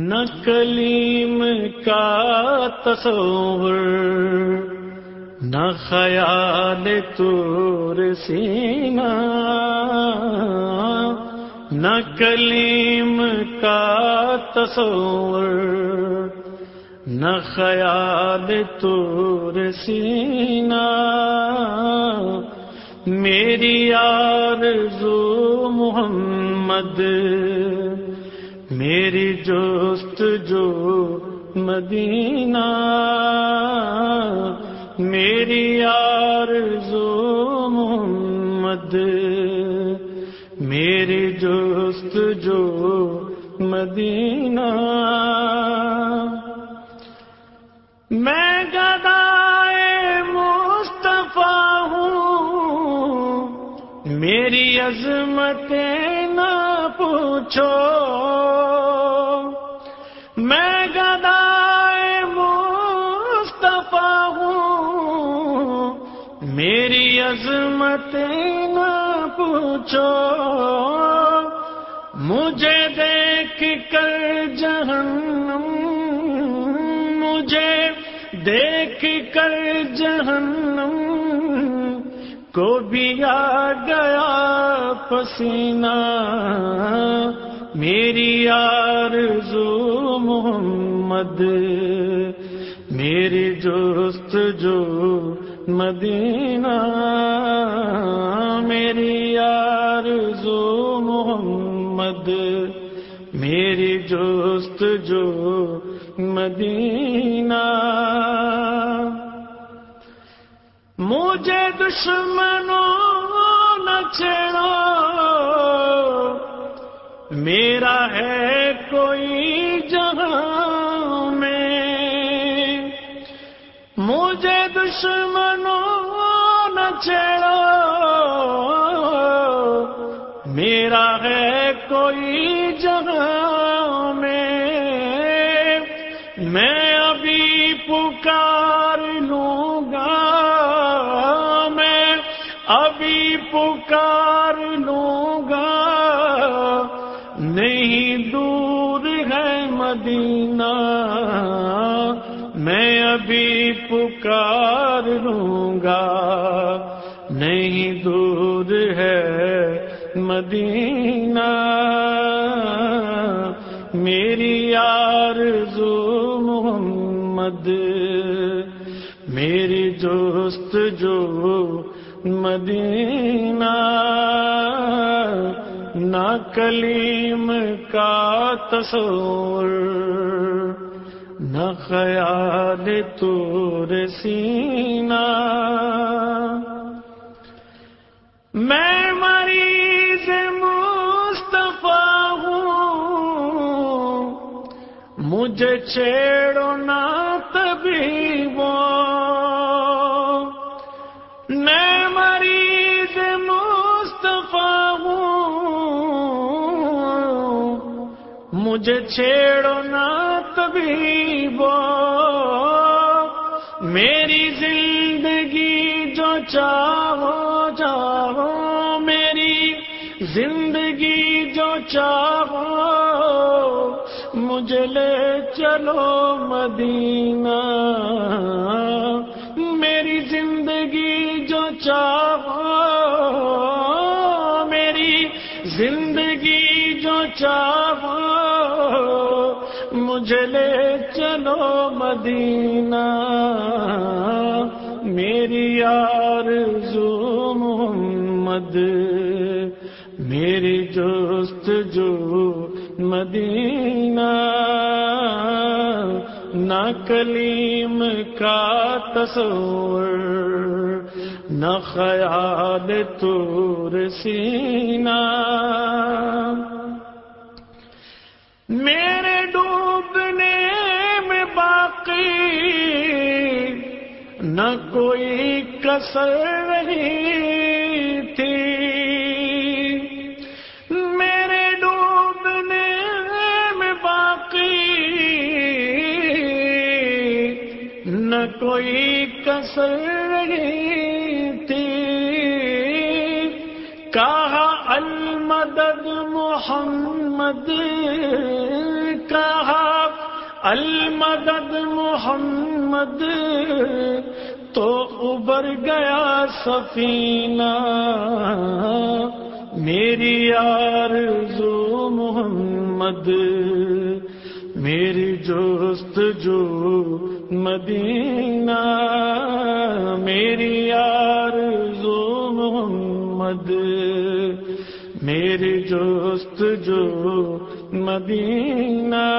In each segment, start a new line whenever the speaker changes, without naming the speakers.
نہ کلیم کا تصور، نہ خیال تور سینا نہ کلیم کا تصور، نہ خیال تور سینا میری آرزو محمد میری جوست جو مدینہ، میری آرزو محمد، میری جوست جو مدینہ۔ میں گدائے مصطفیٰ ہوں، میری عظمتیں نہ پوچھو۔ میری عظمتیں نہ پوچھو، مجھے دیکھ کر جہنم، مجھے دیکھ کر جہنم کو بھی آ گیا پسینہ۔ میری آرزو محمد، میری جوست جو مدینہ، میری آرزو محمد، میری جوست جو مدینہ۔ مجھے دشمنوں نہ چھڑو میرا ہے کوئی دشمنوں نہ چھڑو میرا ہے کوئی جگہ میں میں ابھی پکار لوں گا میں ابھی پکار لوں گا نہیں دور ہے مدینہ میں ابھی پکار لوں گا۔ نہیں دور ہے مدینہ۔ میری آرزو محمد، میری جوست جو مدینہ۔ نہ کلیم کا تصور۔ خیال تور سینہ میں مریض مصطفیٰ ہوں۔ مجھے چھیڑو نہ تبھی وہ۔ میں مریض مصطفیٰ ہوں۔ مجھے چھیڑو نہ میری زندگی جو چاہو چاہو، میری زندگی جو چاہو، مجھے لے چلو مدینہ۔ میری زندگی جو چاہو، میری زندگی جو چاہو، مجھے لے چلو مدینہ۔ آرزو محمد، میری جوست جو مدینہ، نہ کلیم کا تصور، نہ خیال تور سینہ۔ میرے ڈوبنے میں باقی نہ کوئی کسر رہی تھی۔ میرے ڈوبنے میں باقی نہ کوئی کسر رہی تھی۔ کہا المدد محمد، کہا المدد محمد تو ابر گیا سفینہ۔ میری یار محمد، میری جوست جو مدینہ۔ میری یار محمد، میری جوست جو مدینہ۔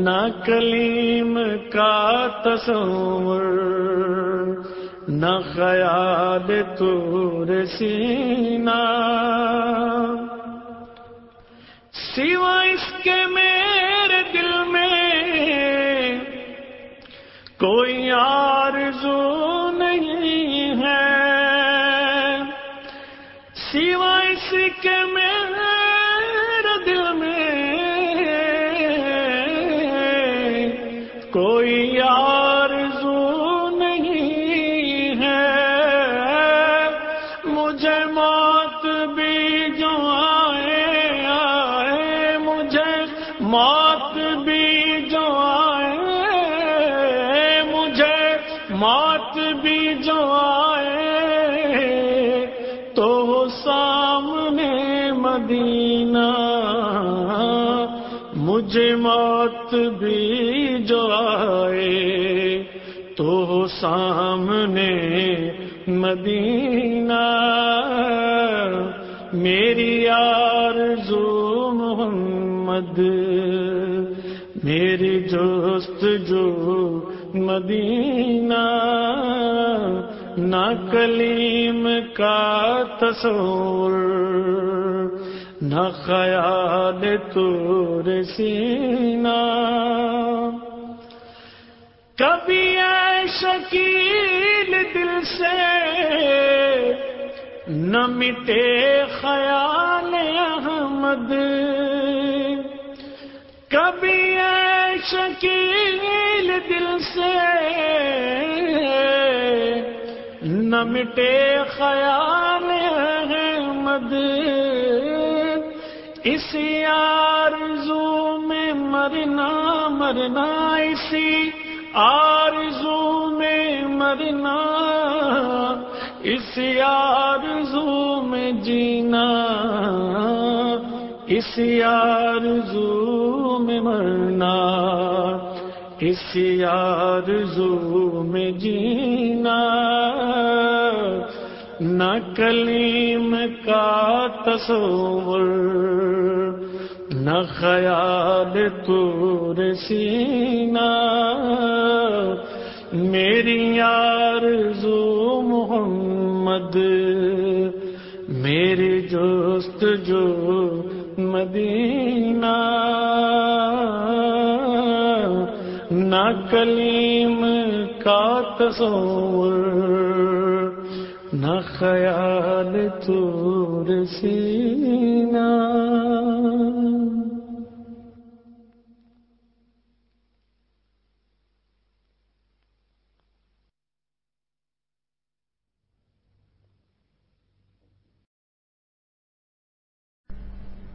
نہ کلیم کا تصور نہ خیال تور سینا سوا اس کے کوئی آرزو نہیں ہے۔ مجھے موت بھی جو آئے آئے۔ مجھے موت بھی جو آئے۔ مجھے موت بھی جو آئے۔ تو سامنے مدینہ، مجھے موت بھی آئے تو سامنے مدینہ میری آرزو محمد، میری جوست جو مدینہ نہ کلیم کا تصور نہ خیال تور سینا کبھی اے شکیل دل سے نہ مٹے خیال احمد۔ کبھی اے شکیل دل سے نہ مٹے خیال احمد۔ اسی آرزو میں مرنا مرنا اسی آرزو میں مرنا اسی آرزو میں جینا اسی آرزو میں مرنا اسی آرزو میں جینا۔ نہ کلیم کا تصور نہ خیال تور سینا میری آرزو محمد، میری جوست جو مدینہ۔ نہ کلیم کا تصور، نہ خیال تور سینا